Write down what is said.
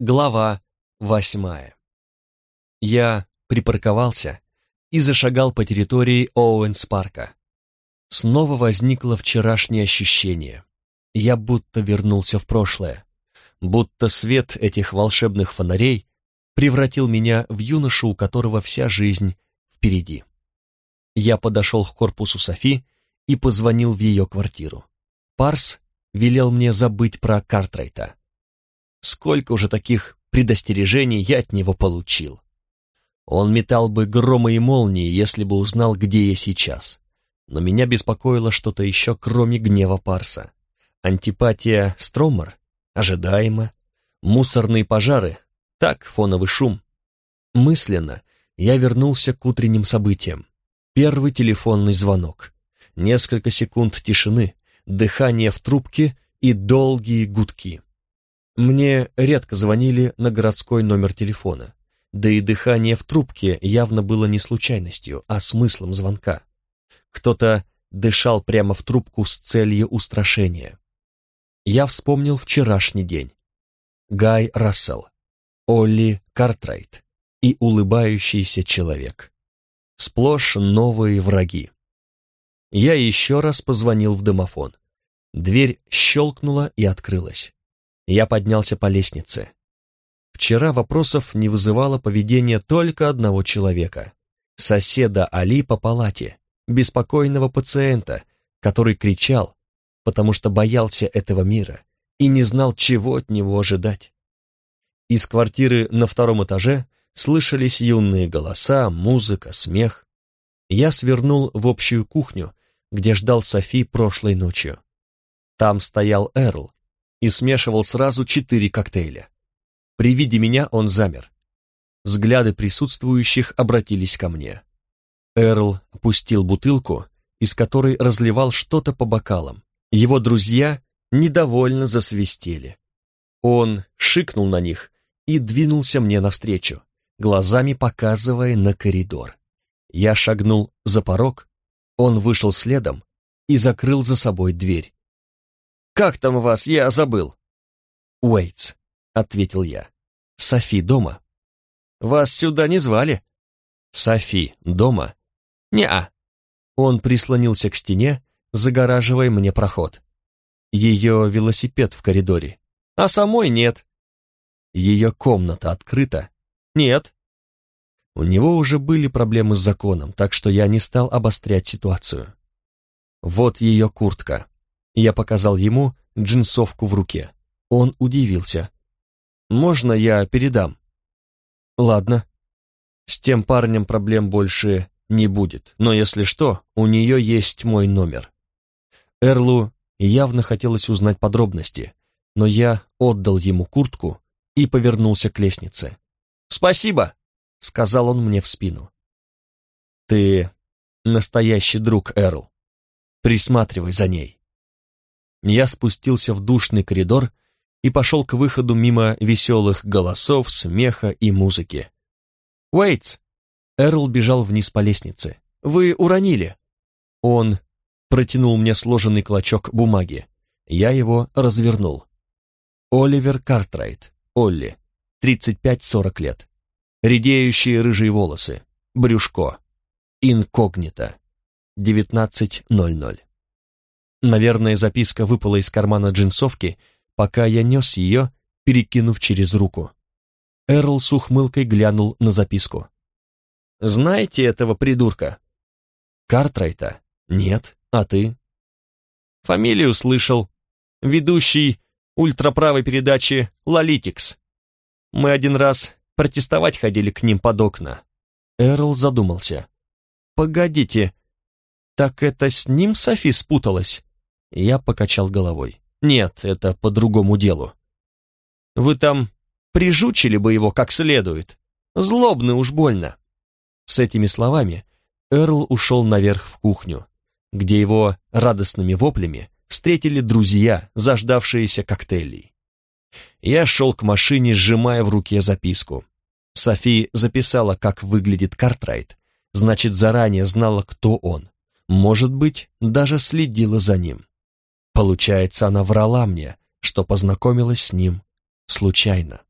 Глава восьмая. Я припарковался и зашагал по территории Оуэнс-парка. Снова возникло вчерашнее ощущение. Я будто вернулся в прошлое. Будто свет этих волшебных фонарей превратил меня в юношу, у которого вся жизнь впереди. Я подошел к корпусу Софи и позвонил в ее квартиру. Парс велел мне забыть про Картрайта. Сколько уже таких предостережений я от него получил. Он метал бы громы и молнии, если бы узнал, где я сейчас. Но меня беспокоило что-то еще, кроме гнева Парса. Антипатия Стромер? Ожидаемо. Мусорные пожары? Так, фоновый шум. Мысленно я вернулся к утренним событиям. Первый телефонный звонок. Несколько секунд тишины, дыхание в трубке и долгие гудки. Мне редко звонили на городской номер телефона, да и дыхание в трубке явно было не случайностью, а смыслом звонка. Кто-то дышал прямо в трубку с целью устрашения. Я вспомнил вчерашний день. Гай Рассел, Олли Картрайт и улыбающийся человек. Сплошь новые враги. Я еще раз позвонил в домофон. Дверь щелкнула и открылась. Я поднялся по лестнице. Вчера вопросов не вызывало поведение только одного человека. Соседа Али по палате, беспокойного пациента, который кричал, потому что боялся этого мира и не знал, чего от него ожидать. Из квартиры на втором этаже слышались юные голоса, музыка, смех. Я свернул в общую кухню, где ждал Софи прошлой ночью. Там стоял Эрл, и смешивал сразу четыре коктейля. При виде меня он замер. Взгляды присутствующих обратились ко мне. Эрл опустил бутылку, из которой разливал что-то по бокалам. Его друзья недовольно засвистели. Он шикнул на них и двинулся мне навстречу, глазами показывая на коридор. Я шагнул за порог, он вышел следом и закрыл за собой дверь. Как там вас? Я забыл». «Уэйтс», — ответил я. «Софи дома». «Вас сюда не звали?» «Софи дома?» «Не-а». Он прислонился к стене, загораживая мне проход. Ее велосипед в коридоре. А самой нет. Ее комната открыта? Нет. У него уже были проблемы с законом, так что я не стал обострять ситуацию. Вот ее куртка. Я показал ему джинсовку в руке. Он удивился. «Можно я передам?» «Ладно. С тем парнем проблем больше не будет, но если что, у нее есть мой номер». Эрлу явно хотелось узнать подробности, но я отдал ему куртку и повернулся к лестнице. «Спасибо!» — сказал он мне в спину. «Ты настоящий друг, Эрл. Присматривай за ней». Я спустился в душный коридор и пошел к выходу мимо веселых голосов, смеха и музыки. «Уэйтс!» Эрл бежал вниз по лестнице. «Вы уронили!» Он протянул мне сложенный клочок бумаги. Я его развернул. Оливер Картрайт, Олли, 35-40 лет. Редеющие рыжие волосы, брюшко, инкогнито, 19.00. Наверное, записка выпала из кармана джинсовки, пока я нес ее, перекинув через руку. Эрл с ухмылкой глянул на записку. «Знаете этого придурка?» «Картрайта?» «Нет. А ты?» «Фамилию слышал. Ведущий ультраправой передачи «Лолитикс». Мы один раз протестовать ходили к ним под окна». Эрл задумался. «Погодите, так это с ним Софи спуталась?» Я покачал головой. «Нет, это по другому делу. Вы там прижучили бы его как следует. Злобно уж больно». С этими словами Эрл ушел наверх в кухню, где его радостными воплями встретили друзья, заждавшиеся коктейлей. Я шел к машине, сжимая в руке записку. Софи записала, как выглядит Картрайт, значит, заранее знала, кто он. Может быть, даже следила за ним. Получается, она врала мне, что познакомилась с ним случайно.